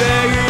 day